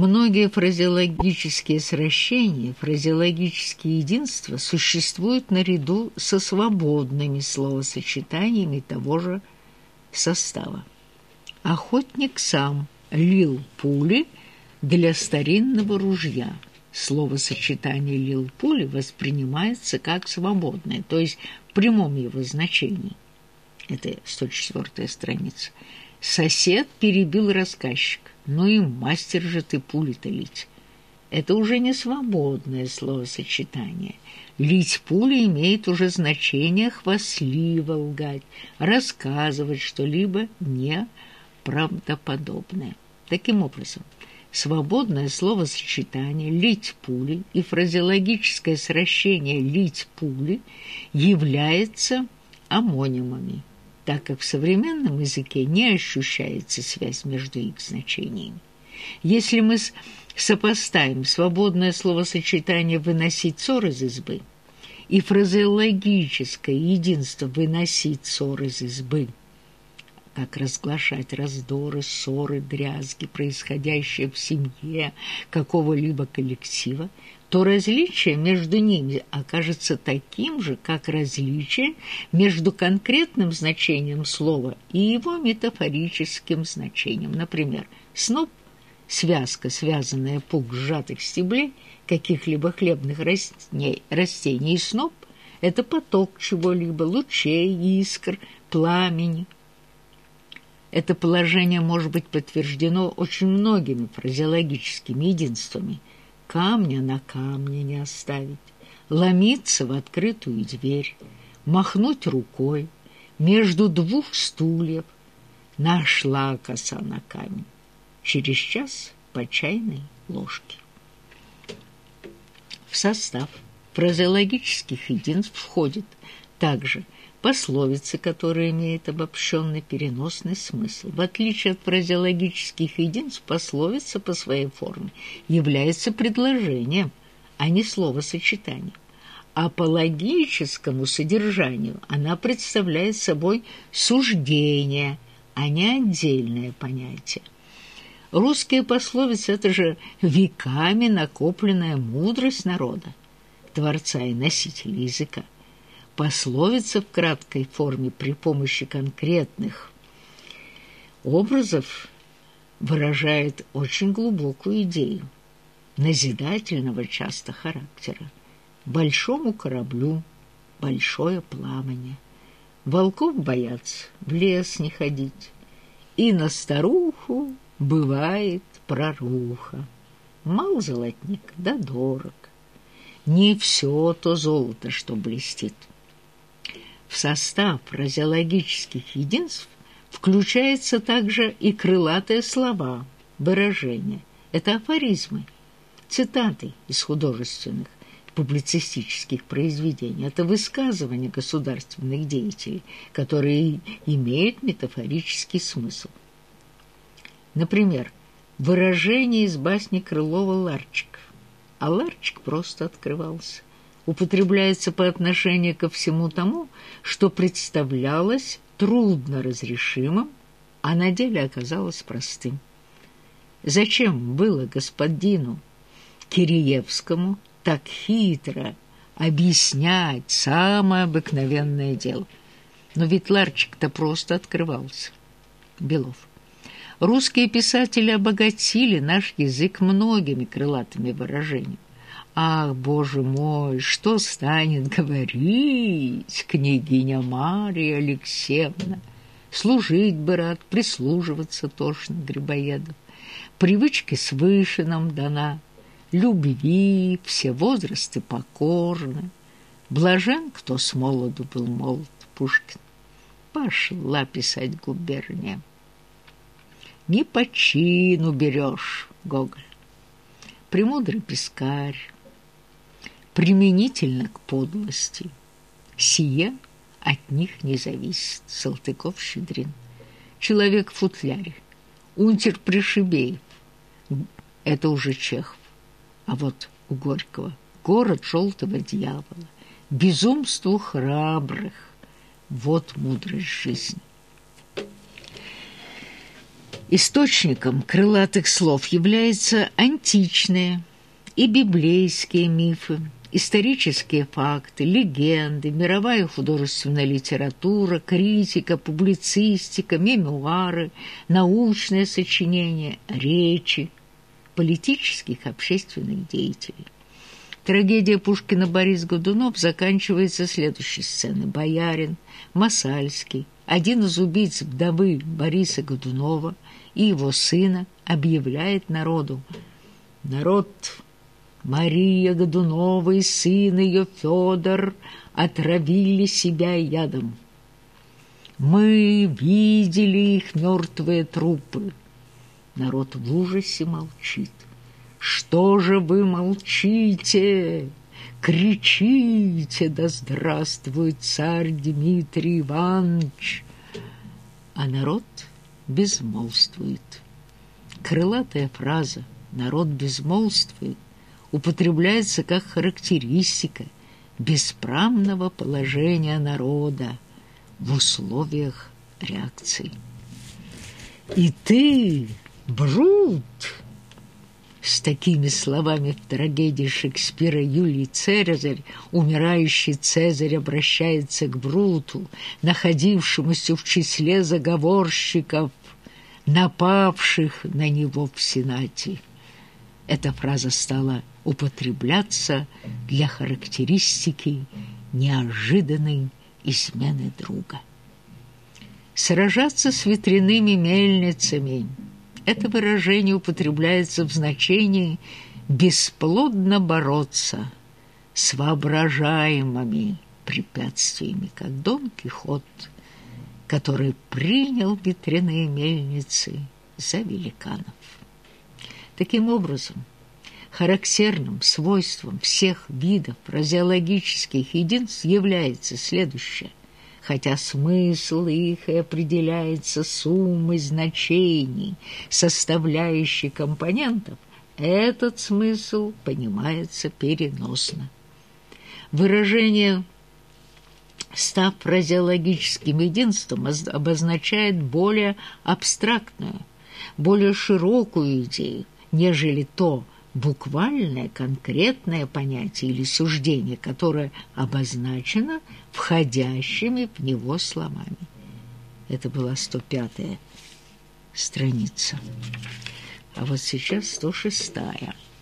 Многие фразеологические сращения, фразеологические единства существуют наряду со свободными словосочетаниями того же состава. Охотник сам лил пули для старинного ружья. Словосочетание «лил пули» воспринимается как свободное, то есть в прямом его значении. Это 104 страница. Сосед перебил рассказчика. Ну и мастер же ты пули-то лить. Это уже не свободное словосочетание. Лить пули имеет уже значение хвастливо лгать, рассказывать что-либо неправдоподобное. Таким образом, свободное словосочетание «лить пули» и фразеологическое сращение «лить пули» являются амонимами так как в современном языке не ощущается связь между их значениями. Если мы сопоставим свободное словосочетание «выносить ссор из избы» и фразеологическое единство «выносить ссор из избы», как разглашать раздоры, ссоры, дрязги, происходящие в семье какого-либо коллектива, то различие между ними окажется таким же, как различие между конкретным значением слова и его метафорическим значением. Например, сноп – связка, связанная пук сжатых стеблей каких-либо хлебных растений. И сноп – это поток чего-либо, лучей, искр, пламени. Это положение может быть подтверждено очень многими фразеологическими единствами – камня на камне не оставить, ломиться в открытую дверь, махнуть рукой между двух стульев, нашла коса на камень. Через час по чайной ложке. В состав фразеологических единств входит также – пословицы, которые имеют обобщенный переносный смысл. В отличие от фразеологических единиц, пословица по своей форме является предложением, а не словосочетанием. А по логическому содержанию она представляет собой суждение, а не отдельное понятие. Русские пословицы – это же веками накопленная мудрость народа, творца и носителя языка. Пословица в краткой форме при помощи конкретных образов выражает очень глубокую идею, назидательного часто характера. Большому кораблю большое пламя. Волков боятся в лес не ходить, и на старуху бывает проруха. Мал золотник, да дорог. Не все то золото, что блестит. В состав фразеологических единств включаются также и крылатые слова, выражения. Это афоризмы, цитаты из художественных публицистических произведений. Это высказывания государственных деятелей, которые имеют метафорический смысл. Например, выражение из басни Крылова «Ларчик». А ларчик просто открывался употребляется по отношению ко всему тому, что представлялось трудно разрешимым, а на деле оказалось простым. Зачем было господину Киреевскому так хитро объяснять самое обыкновенное дело? Но ведь ларчик-то просто открывался. Белов. Русские писатели обогатили наш язык многими крылатыми выражениями. Ах, боже мой, что станет говорить княгиня Мария Алексеевна? Служить бы рад, прислуживаться тошно Грибоедов. Привычки свыше нам дана, любви, все возрасты покорны. Блажен, кто с молоду был молод, Пушкин. Пошла писать губерния. Не по чину берешь, Гоголь. Премудрый пескарь, применительно к подлости. Сие от них не зависит. Салтыков-Щедрин. Человек в. Унтер Пришибеев. Это уже Чехов. А вот у Горького город желтого дьявола. Безумству храбрых. Вот мудрость жизни. Источником крылатых слов являются античные и библейские мифы, исторические факты, легенды, мировая художественная литература, критика, публицистика, мемуары, научные сочинения, речи политических общественных деятелей. Трагедия Пушкина Борис Годунов заканчивается следующей сценой. Боярин, Масальский, один из убийц вдовы Бориса Годунова и его сына объявляет народу. Народ Мария Годунова и сын ее Федор отравили себя ядом. Мы видели их мертвые трупы. Народ в ужасе молчит. Что же вы молчите? Кричите, да здравствует царь Дмитрий Иванович! А народ безмолвствует. Крылатая фраза «народ безмолвствует» употребляется как характеристика бесправного положения народа в условиях реакции. И ты, Брут, с такими словами в трагедии Шекспира Юлий Цезарь, умирающий Цезарь обращается к Бруту, находившемуся в числе заговорщиков, напавших на него в Сенате. Эта фраза стала употребляться для характеристики неожиданной измены друга. Сражаться с ветряными мельницами – это выражение употребляется в значении «бесплодно бороться» с воображаемыми препятствиями, как Дон Кихот, который принял ветряные мельницы за великанов. Таким образом, характерным свойством всех видов фразеологических единств является следующее. Хотя смысл их и определяется суммой значений, составляющей компонентов, этот смысл понимается переносно. Выражение став фразеологическим единством, обозначает более абстрактную, более широкую идею, нежели то, буквальное конкретное понятие или суждение, которое обозначено входящими в него словами. Это была 105-я страница. А вот сейчас 106-я.